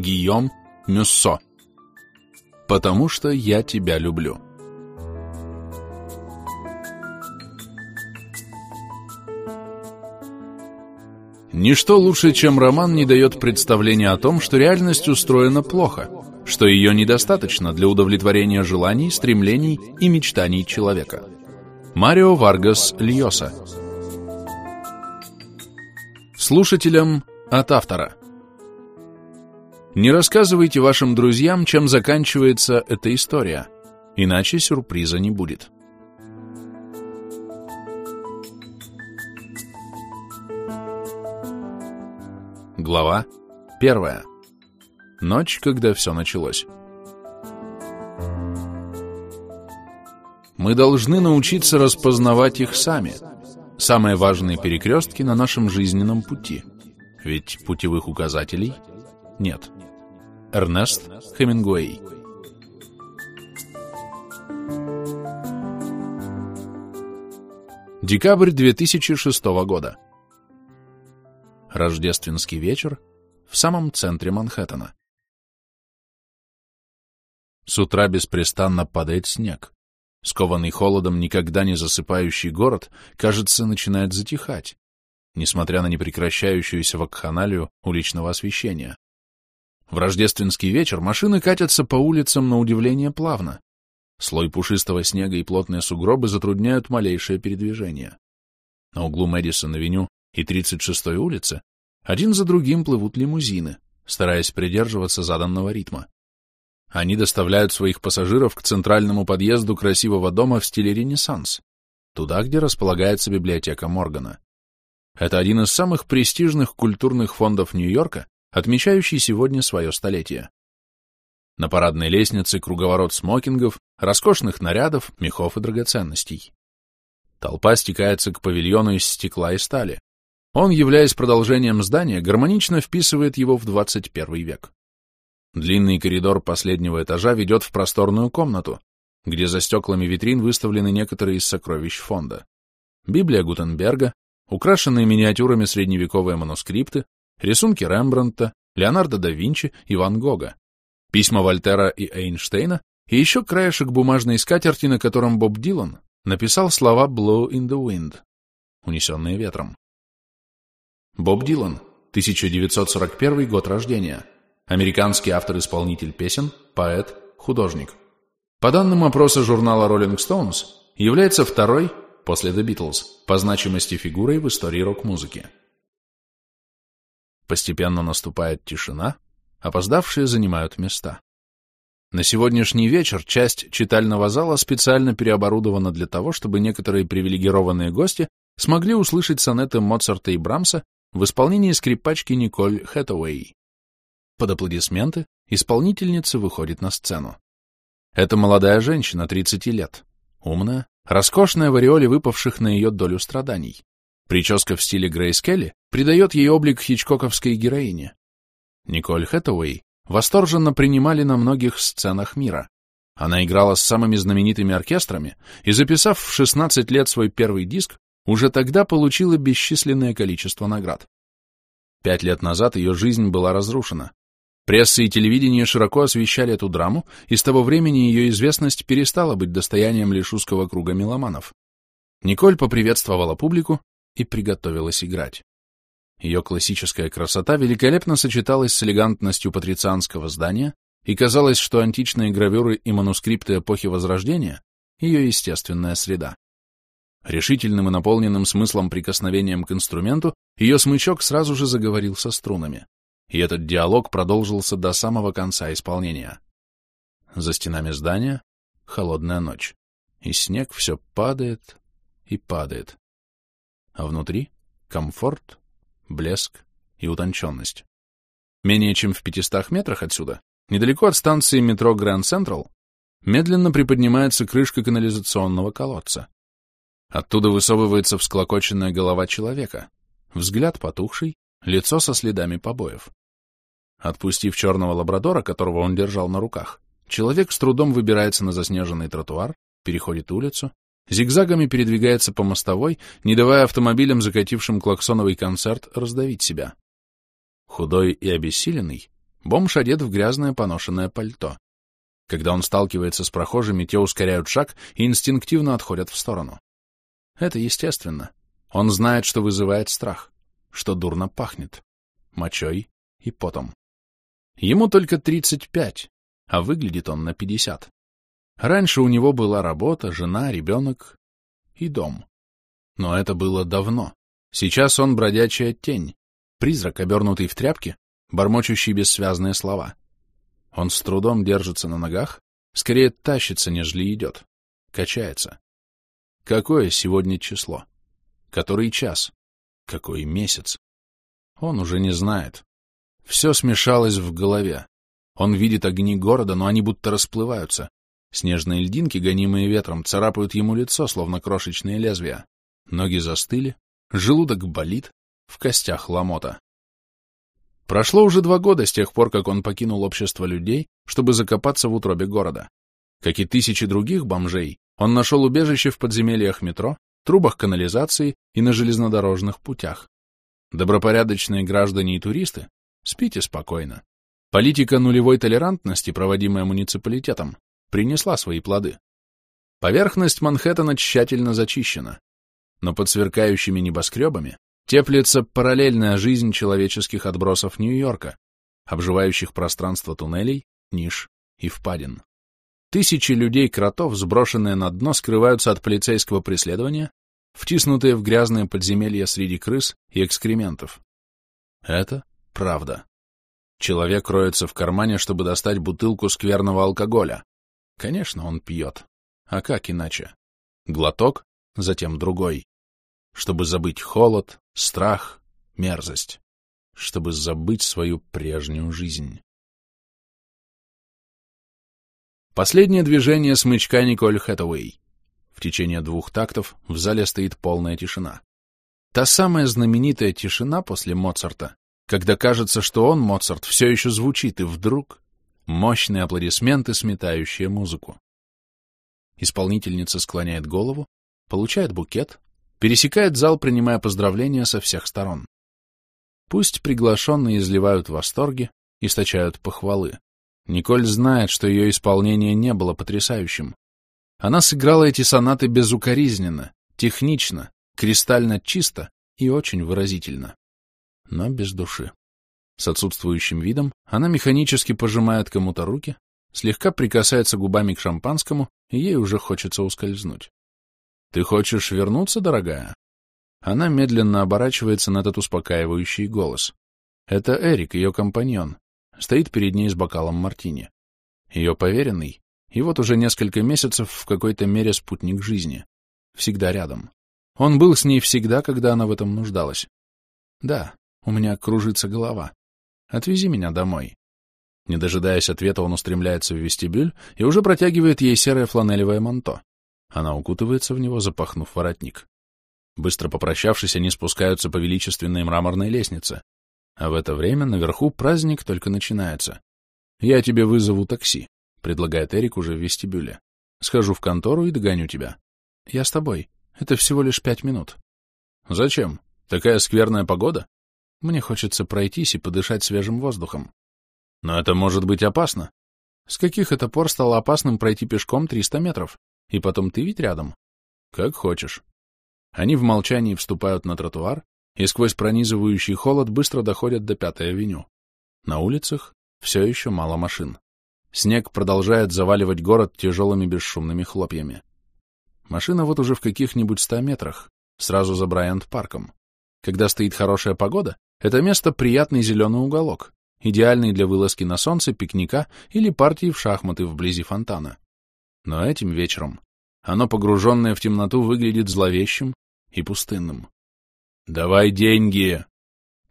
Гийом Мюссо. Потому что я тебя люблю. Ничто лучше, чем роман, не дает представления о том, что реальность устроена плохо, что ее недостаточно для удовлетворения желаний, стремлений и мечтаний человека. Марио Варгас Льоса Слушателям от автора Не рассказывайте вашим друзьям, чем заканчивается эта история, иначе сюрприза не будет. Глава первая. Ночь, когда все началось. Мы должны научиться распознавать их сами. Самые важные перекрестки на нашем жизненном пути. Ведь путевых указателей нет. Эрнест Хемингуэй Декабрь 2006 года. Рождественский вечер в самом центре Манхэттена. С утра беспрестанно падает снег. Скованный холодом, никогда не засыпающий город, кажется, начинает затихать, несмотря на непрекращающуюся вакханалию уличного освещения. В рождественский вечер машины катятся по улицам на удивление плавно. Слой пушистого снега и плотные сугробы затрудняют малейшее передвижение. На углу Мэдисон-авеню и 36-й улице один за другим плывут лимузины, стараясь придерживаться заданного ритма. Они доставляют своих пассажиров к центральному подъезду красивого дома в стиле Ренессанс, туда, где располагается библиотека Моргана. Это один из самых престижных культурных фондов Нью-Йорка, отмечающий сегодня свое столетие. На парадной лестнице круговорот смокингов, роскошных нарядов, мехов и драгоценностей. Толпа стекается к павильону из стекла и стали. Он, являясь продолжением здания, гармонично вписывает его в 21 век. Длинный коридор последнего этажа ведет в просторную комнату, где за стеклами витрин выставлены некоторые из сокровищ фонда. Библия Гутенберга, украшенные миниатюрами средневековые манускрипты, рисунки Рембрандта, Леонардо да Винчи и Ван Гога, письма Вольтера и Эйнштейна и еще краешек бумажной скатерти, на котором Боб Дилан написал слова «Blow in the wind», унесенные ветром. Боб Дилан, 1941 год рождения, американский автор-исполнитель песен, поэт, художник. По данным опроса журнала Rolling Stones, является второй, после The Beatles, по значимости фигурой в истории рок-музыки. Постепенно наступает тишина, опоздавшие занимают места. На сегодняшний вечер часть читального зала специально переоборудована для того, чтобы некоторые привилегированные гости смогли услышать сонеты Моцарта и Брамса в исполнении скрипачки Николь Хэтэуэй. Под аплодисменты исполнительница выходит на сцену. Это молодая женщина, 30 лет, умная, роскошная в ореоле выпавших на ее долю страданий. Прическа в стиле Грейс Келли придает ей облик хичкоковской героини. Николь Хэтэуэй восторженно принимали на многих сценах мира. Она играла с самыми знаменитыми оркестрами и, записав в 16 лет свой первый диск, уже тогда получила бесчисленное количество наград. Пять лет назад ее жизнь была разрушена. Пресса и телевидение широко освещали эту драму, и с того времени ее известность перестала быть достоянием лишь узкого круга меломанов. Николь поприветствовала публику и приготовилась играть. Ее классическая красота великолепно сочеталась с элегантностью патрицианского здания, и казалось, что античные гравюры и манускрипты эпохи Возрождения — ее естественная среда. Решительным и наполненным смыслом прикосновением к инструменту ее смычок сразу же заговорил со струнами, и этот диалог продолжился до самого конца исполнения. За стенами здания — холодная ночь, и снег все падает и падает. А внутри — комфорт, блеск и утонченность. Менее чем в 500 метрах отсюда, недалеко от станции метро Гранд Централ, медленно приподнимается крышка канализационного колодца. Оттуда высовывается всклокоченная голова человека, взгляд потухший, лицо со следами побоев. Отпустив черного лабрадора, которого он держал на руках, человек с трудом выбирается на заснеженный тротуар, переходит улицу зигзагами передвигается по мостовой, не давая автомобилям, закатившим клаксоновый концерт, раздавить себя. Худой и обессиленный, Бомж одет в грязное поношенное пальто. Когда он сталкивается с прохожими, те ускоряют шаг и инстинктивно отходят в сторону. Это естественно. Он знает, что вызывает страх, что дурно пахнет. Мочой и потом. Ему только 35, а выглядит он на 50. Раньше у него была работа, жена, ребенок и дом. Но это было давно. Сейчас он бродячая тень, призрак, обернутый в тряпки, бормочущий бессвязные слова. Он с трудом держится на ногах, скорее тащится, нежели идет, качается. Какое сегодня число? Который час? Какой месяц? Он уже не знает. Все смешалось в голове. Он видит огни города, но они будто расплываются. Снежные льдинки, гонимые ветром, царапают ему лицо, словно крошечные лезвия. Ноги застыли, желудок болит, в костях ломота. Прошло уже два года с тех пор, как он покинул общество людей, чтобы закопаться в утробе города. Как и тысячи других бомжей, он нашел убежище в подземельях метро, трубах канализации и на железнодорожных путях. Добропорядочные граждане и туристы, спите спокойно. Политика нулевой толерантности, проводимая муниципалитетом, принесла свои плоды. Поверхность Манхэттена тщательно зачищена, но под сверкающими небоскребами теплится параллельная жизнь человеческих отбросов Нью-Йорка, обживающих пространство туннелей, ниш и впадин. Тысячи людей-кротов, сброшенные на дно, скрываются от полицейского преследования, втиснутые в грязные подземелья среди крыс и экскрементов. Это правда. Человек роется в кармане, чтобы достать бутылку скверного алкоголя. Конечно, он пьет. А как иначе? Глоток, затем другой. Чтобы забыть холод, страх, мерзость. Чтобы забыть свою прежнюю жизнь. Последнее движение смычка Николь Хэтэуэй. В течение двух тактов в зале стоит полная тишина. Та самая знаменитая тишина после Моцарта, когда кажется, что он, Моцарт, все еще звучит, и вдруг мощные аплодисменты, сметающие музыку. Исполнительница склоняет голову, получает букет, пересекает зал, принимая поздравления со всех сторон. Пусть приглашенные изливают восторги, источают похвалы. Николь знает, что ее исполнение не было потрясающим. Она сыграла эти сонаты безукоризненно, технично, кристально чисто и очень выразительно. Но без души. С отсутствующим видом она механически пожимает кому-то руки, слегка прикасается губами к шампанскому, и ей уже хочется ускользнуть. «Ты хочешь вернуться, дорогая?» Она медленно оборачивается на этот успокаивающий голос. Это Эрик, ее компаньон, стоит перед ней с бокалом мартини. Ее поверенный, и вот уже несколько месяцев в какой-то мере спутник жизни. Всегда рядом. Он был с ней всегда, когда она в этом нуждалась. Да, у меня кружится голова. Отвези меня домой. Не дожидаясь ответа, он устремляется в вестибюль и уже протягивает ей серое фланелевое манто. Она укутывается в него, запахнув воротник. Быстро попрощавшись, они спускаются по величественной мраморной лестнице. А в это время наверху праздник только начинается. «Я тебе вызову такси», — предлагает Эрик уже в вестибюле. «Схожу в контору и догоню тебя». «Я с тобой. Это всего лишь пять минут». «Зачем? Такая скверная погода?» «Мне хочется пройтись и подышать свежим воздухом». «Но это может быть опасно». «С каких это пор стало опасным пройти пешком 300 метров? И потом ты ведь рядом?» «Как хочешь». Они в молчании вступают на тротуар, и сквозь пронизывающий холод быстро доходят до Пятой авеню. На улицах все еще мало машин. Снег продолжает заваливать город тяжелыми бесшумными хлопьями. Машина вот уже в каких-нибудь ста метрах, сразу за Брайант-парком. Когда стоит хорошая погода, это место приятный зеленый уголок, идеальный для вылазки на солнце, пикника или партии в шахматы вблизи фонтана. Но этим вечером оно, погруженное в темноту, выглядит зловещим и пустынным. «Давай деньги!»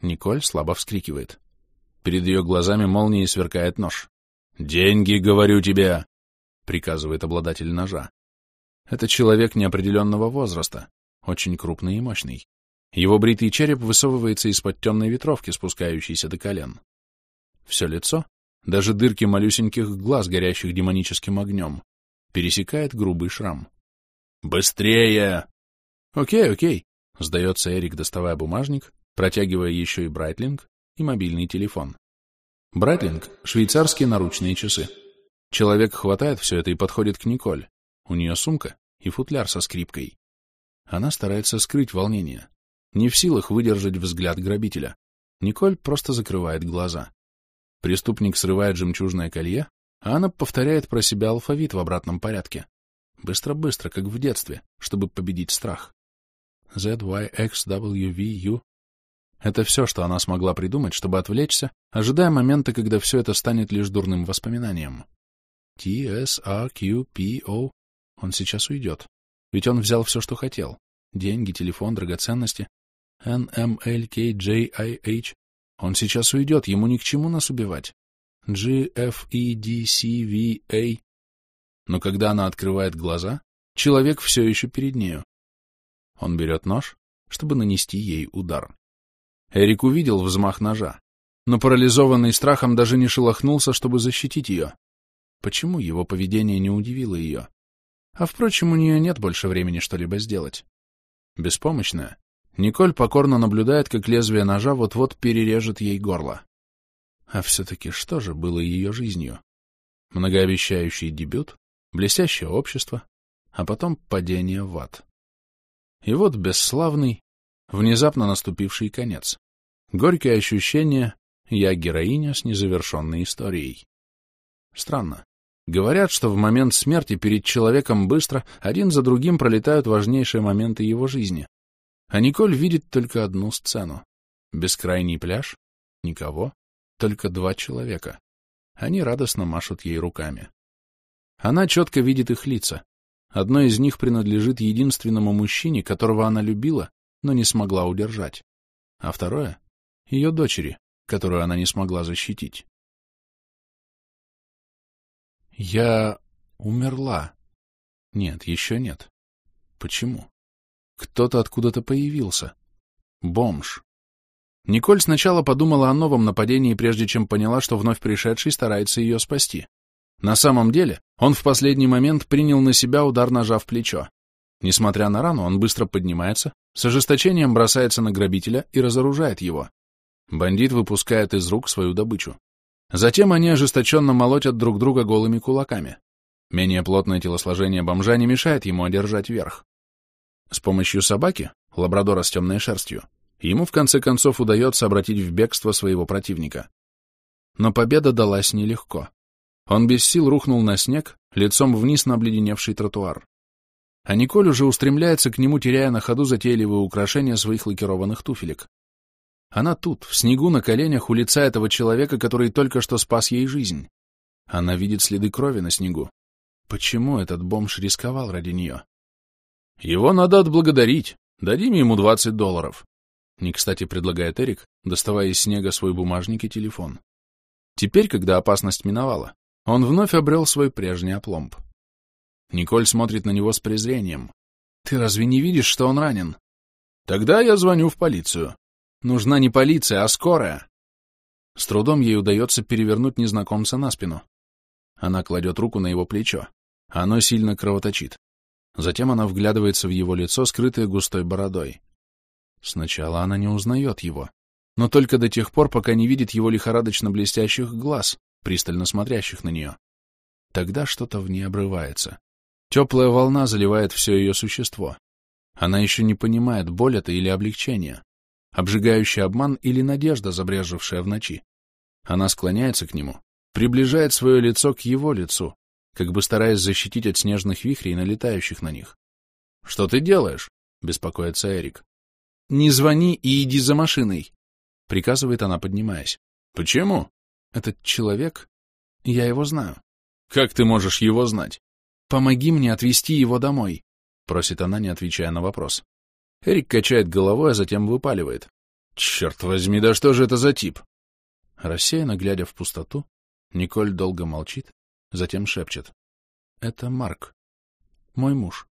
Николь слабо вскрикивает. Перед ее глазами молнией сверкает нож. «Деньги, говорю тебе!» — приказывает обладатель ножа. Это человек неопределенного возраста, очень крупный и мощный. Его бритый череп высовывается из-под темной ветровки, спускающейся до колен. Все лицо, даже дырки малюсеньких глаз, горящих демоническим огнем, пересекает грубый шрам. «Быстрее!» «Окей, окей», Сдается Эрик, доставая бумажник, протягивая еще и Брайтлинг и мобильный телефон. Брэдлинг — швейцарские наручные часы. Человек хватает все это и подходит к Николь. У нее сумка и футляр со скрипкой. Она старается скрыть волнение. Не в силах выдержать взгляд грабителя. Николь просто закрывает глаза. Преступник срывает жемчужное колье, а она повторяет про себя алфавит в обратном порядке. Быстро-быстро, как в детстве, чтобы победить страх. Z, Y, X, W, V, U. Это все, что она смогла придумать, чтобы отвлечься, ожидая момента, когда все это станет лишь дурным воспоминанием. T, S, R, Q, P, O. Он сейчас уйдет. Ведь он взял все, что хотел. Деньги, телефон, драгоценности. N, M, L, K, J, I, H. Он сейчас уйдет, ему ни к чему нас убивать. G, F, E, D, C, V, A. Но когда она открывает глаза, человек все еще перед нею. Он берет нож, чтобы нанести ей удар. Эрик увидел взмах ножа, но парализованный страхом даже не шелохнулся, чтобы защитить ее. Почему его поведение не удивило ее? А, впрочем, у нее нет больше времени что-либо сделать. Беспомощная, Николь покорно наблюдает, как лезвие ножа вот-вот перережет ей горло. А все-таки что же было ее жизнью? Многообещающий дебют, блестящее общество, а потом падение в ад. И вот бесславный, внезапно наступивший конец. Горькое ощущение «я героиня с незавершенной историей». Странно. Говорят, что в момент смерти перед человеком быстро один за другим пролетают важнейшие моменты его жизни. А Николь видит только одну сцену. Бескрайний пляж, никого, только два человека. Они радостно машут ей руками. Она четко видит их лица. Одно из них принадлежит единственному мужчине, которого она любила, но не смогла удержать. А второе — ее дочери, которую она не смогла защитить. Я умерла. Нет, еще нет. Почему? Кто-то откуда-то появился. Бомж. Николь сначала подумала о новом нападении, прежде чем поняла, что вновь пришедший старается ее спасти. На самом деле, он в последний момент принял на себя удар ножа в плечо. Несмотря на рану, он быстро поднимается, с ожесточением бросается на грабителя и разоружает его. Бандит выпускает из рук свою добычу. Затем они ожесточенно молотят друг друга голыми кулаками. Менее плотное телосложение бомжа не мешает ему одержать верх. С помощью собаки, лабрадора с темной шерстью, ему в конце концов удается обратить в бегство своего противника. Но победа далась нелегко. Он без сил рухнул на снег, лицом вниз на обледеневший тротуар. А Николь уже устремляется к нему, теряя на ходу затейливые украшения своих лакированных туфелек. Она тут, в снегу на коленях у лица этого человека, который только что спас ей жизнь. Она видит следы крови на снегу. Почему этот бомж рисковал ради нее? Его надо отблагодарить. Дадим ему 20 долларов. Не кстати предлагает Эрик, доставая из снега свой бумажник и телефон. Теперь, когда опасность миновала, он вновь обрел свой прежний опломб. Николь смотрит на него с презрением. «Ты разве не видишь, что он ранен?» «Тогда я звоню в полицию. Нужна не полиция, а скорая. С трудом ей удается перевернуть незнакомца на спину. Она кладет руку на его плечо. Оно сильно кровоточит. Затем она вглядывается в его лицо, скрытое густой бородой. Сначала она не узнает его, но только до тех пор, пока не видит его лихорадочно блестящих глаз, пристально смотрящих на нее. Тогда что-то в ней обрывается. Теплая волна заливает все ее существо. Она еще не понимает, боль это или облегчение обжигающий обман или надежда, забрежевшая в ночи. Она склоняется к нему, приближает свое лицо к его лицу, как бы стараясь защитить от снежных вихрей, налетающих на них. — Что ты делаешь? — беспокоится Эрик. — Не звони и иди за машиной, — приказывает она, поднимаясь. — Почему? — Этот человек... Я его знаю. — Как ты можешь его знать? — Помоги мне отвезти его домой, — просит она, не отвечая на вопрос. Эрик качает головой, а затем выпаливает. «Черт возьми, да что же это за тип?» Рассеянно глядя в пустоту, Николь долго молчит, затем шепчет. «Это Марк. Мой муж».